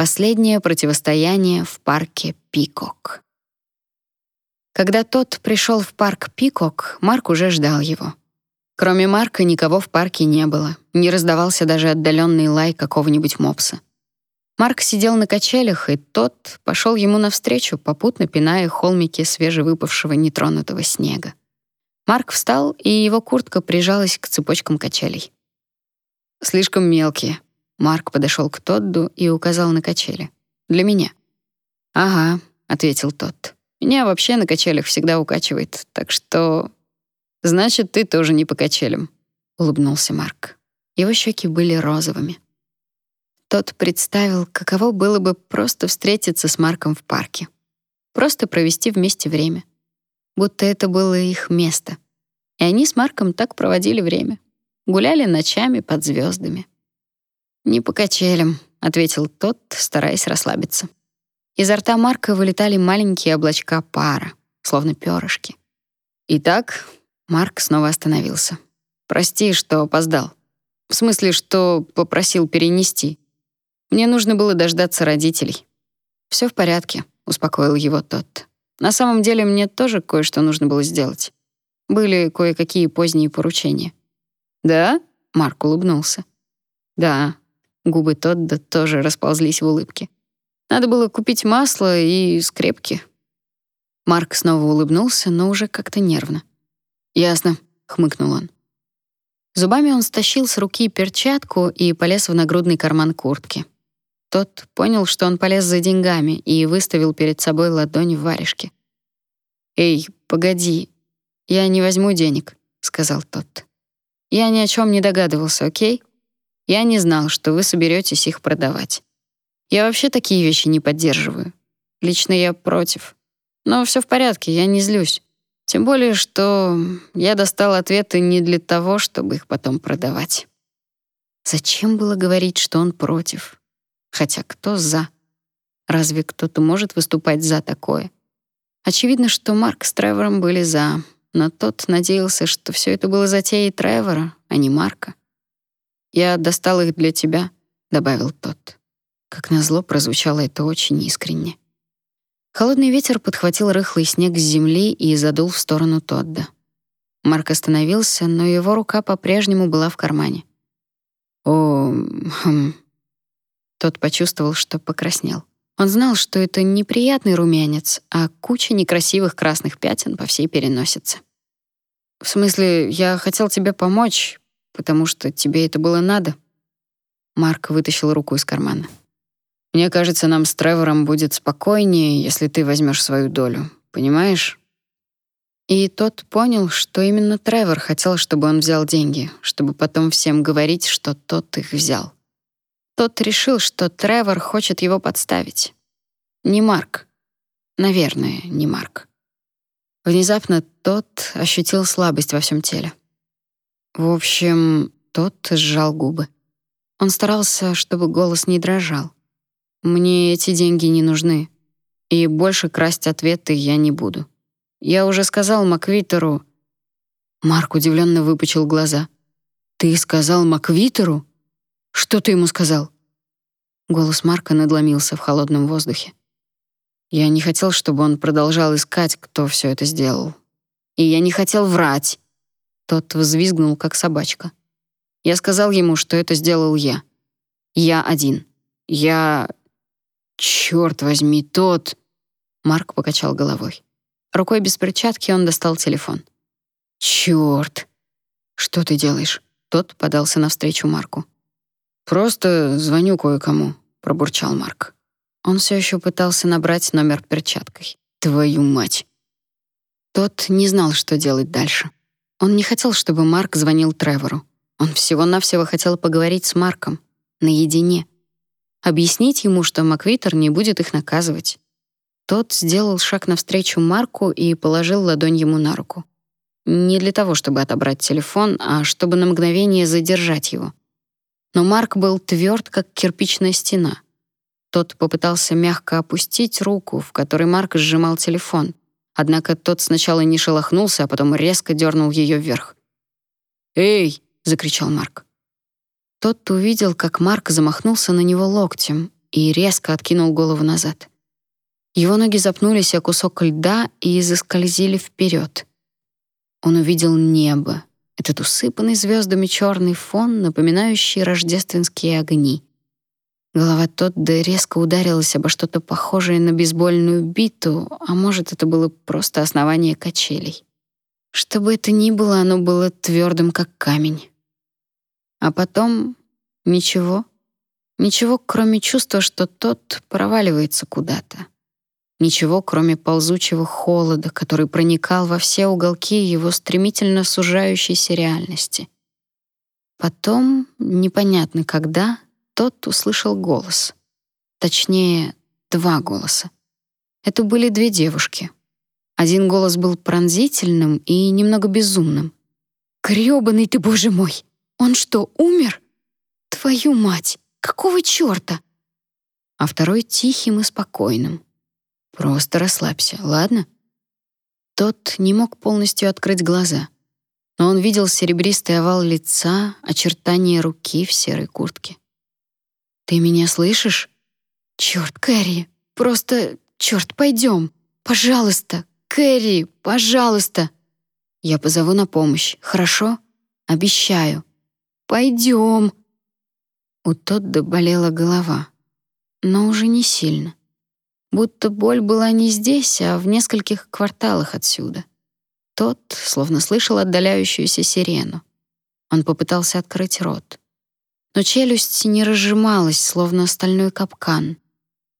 Последнее противостояние в парке Пикок. Когда тот пришел в парк Пикок, Марк уже ждал его. Кроме Марка никого в парке не было, не раздавался даже отдаленный лай какого-нибудь мопса. Марк сидел на качелях, и тот пошел ему навстречу, попутно пиная холмики свежевыпавшего нетронутого снега. Марк встал, и его куртка прижалась к цепочкам качелей. «Слишком мелкие». Марк подошел к Тодду и указал на качели. «Для меня». «Ага», — ответил тот. «Меня вообще на качелях всегда укачивает, так что Значит, ты тоже не по качелям, улыбнулся Марк. Его щеки были розовыми. Тот представил, каково было бы просто встретиться с Марком в парке. Просто провести вместе время. Будто это было их место. И они с Марком так проводили время. Гуляли ночами под звездами. «Не по качелям», — ответил тот, стараясь расслабиться. Изо рта Марка вылетали маленькие облачка пара, словно перышки. «Итак, Марк снова остановился. «Прости, что опоздал. В смысле, что попросил перенести. Мне нужно было дождаться родителей». «Всё в порядке», — успокоил его тот. «На самом деле мне тоже кое-что нужно было сделать. Были кое-какие поздние поручения». «Да?» — Марк улыбнулся. «Да». Губы Тодда тоже расползлись в улыбке. «Надо было купить масло и скрепки». Марк снова улыбнулся, но уже как-то нервно. «Ясно», — хмыкнул он. Зубами он стащил с руки перчатку и полез в нагрудный карман куртки. Тот понял, что он полез за деньгами и выставил перед собой ладонь в варежке. «Эй, погоди, я не возьму денег», — сказал тот. «Я ни о чем не догадывался, окей? Я не знал, что вы соберетесь их продавать. Я вообще такие вещи не поддерживаю. Лично я против. Но все в порядке, я не злюсь. Тем более, что я достал ответы не для того, чтобы их потом продавать. Зачем было говорить, что он против? Хотя кто за? Разве кто-то может выступать за такое? Очевидно, что Марк с Тревором были за, но тот надеялся, что все это было затеей Тревора, а не Марка. «Я достал их для тебя», — добавил тот. Как назло, прозвучало это очень искренне. Холодный ветер подхватил рыхлый снег с земли и задул в сторону Тодда. Марк остановился, но его рука по-прежнему была в кармане. О, хм. Тот почувствовал, что покраснел. Он знал, что это неприятный румянец, а куча некрасивых красных пятен по всей переносице. В смысле, я хотел тебе помочь, потому что тебе это было надо. Марк вытащил руку из кармана. Мне кажется, нам с Тревором будет спокойнее, если ты возьмешь свою долю. Понимаешь? И тот понял, что именно Тревор хотел, чтобы он взял деньги, чтобы потом всем говорить, что тот их взял. Тот решил, что Тревор хочет его подставить. Не Марк. Наверное, не Марк. Внезапно тот ощутил слабость во всем теле. В общем, тот сжал губы. Он старался, чтобы голос не дрожал. Мне эти деньги не нужны. И больше красть ответы я не буду. Я уже сказал Маквитеру. Марк удивленно выпучил глаза. Ты сказал Маквитеру? Что ты ему сказал? Голос Марка надломился в холодном воздухе. Я не хотел, чтобы он продолжал искать, кто все это сделал. И я не хотел врать. Тот взвизгнул, как собачка. Я сказал ему, что это сделал я. Я один. Я Черт возьми, тот. Марк покачал головой. Рукой без перчатки он достал телефон. Черт. Что ты делаешь? Тот подался навстречу Марку. Просто звоню кое-кому, пробурчал Марк. Он все еще пытался набрать номер перчаткой. Твою мать. Тот не знал, что делать дальше. Он не хотел, чтобы Марк звонил Тревору. Он всего-навсего хотел поговорить с Марком наедине объяснить ему, что Маквитер не будет их наказывать. Тот сделал шаг навстречу Марку и положил ладонь ему на руку. Не для того, чтобы отобрать телефон, а чтобы на мгновение задержать его. Но Марк был тверд, как кирпичная стена. Тот попытался мягко опустить руку, в которой Марк сжимал телефон. Однако тот сначала не шелохнулся, а потом резко дернул ее вверх. «Эй!» — закричал Марк. Тот увидел, как Марк замахнулся на него локтем, и резко откинул голову назад. Его ноги запнулись о кусок льда и заскользили вперед. Он увидел небо, этот усыпанный звездами черный фон, напоминающий рождественские огни. Голова Тодда резко ударилась обо что-то похожее на бейсбольную биту, а может, это было просто основание качелей. Что бы это ни было, оно было твердым, как камень. А потом ничего. Ничего, кроме чувства, что тот проваливается куда-то. Ничего, кроме ползучего холода, который проникал во все уголки его стремительно сужающейся реальности. Потом, непонятно когда, тот услышал голос. Точнее, два голоса. Это были две девушки. Один голос был пронзительным и немного безумным. «Грёбаный ты, боже мой! Он что, умер? Твою мать! Какого чёрта?» А второй тихим и спокойным. «Просто расслабься, ладно?» Тот не мог полностью открыть глаза, но он видел серебристый овал лица, очертания руки в серой куртке. Ты меня слышишь? Черт, Кэрри, просто черт, пойдем, пожалуйста, Кэрри, пожалуйста. Я позову на помощь, хорошо? Обещаю. Пойдем. У Тодда болела голова, но уже не сильно. Будто боль была не здесь, а в нескольких кварталах отсюда. Тот словно слышал отдаляющуюся сирену. Он попытался открыть рот но челюсть не разжималась, словно стальной капкан.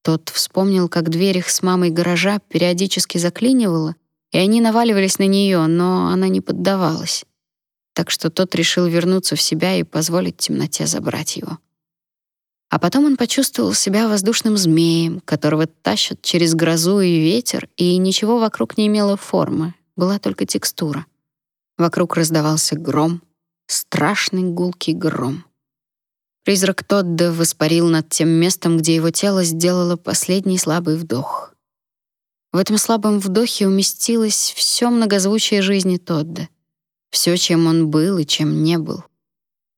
Тот вспомнил, как дверь их с мамой гаража периодически заклинивала, и они наваливались на нее, но она не поддавалась. Так что тот решил вернуться в себя и позволить темноте забрать его. А потом он почувствовал себя воздушным змеем, которого тащат через грозу и ветер, и ничего вокруг не имело формы, была только текстура. Вокруг раздавался гром, страшный гулкий гром. Призрак Тодда воспарил над тем местом, где его тело сделало последний слабый вдох. В этом слабом вдохе уместилось все многозвучие жизни Тодда, все, чем он был и чем не был.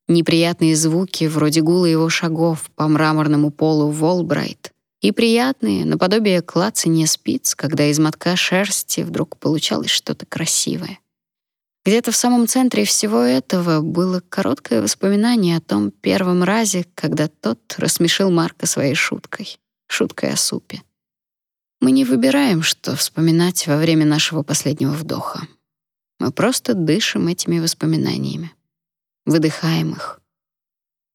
Неприятные звуки, вроде гула его шагов по мраморному полу Волбрайт, и приятные, наподобие клацания спиц, когда из мотка шерсти вдруг получалось что-то красивое. Где-то в самом центре всего этого было короткое воспоминание о том первом разе, когда тот рассмешил Марка своей шуткой, шуткой о супе. Мы не выбираем, что вспоминать во время нашего последнего вдоха. Мы просто дышим этими воспоминаниями, выдыхаем их.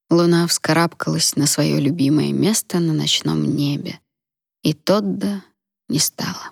Луна вскарабкалась на свое любимое место на ночном небе, и Тодда не стало.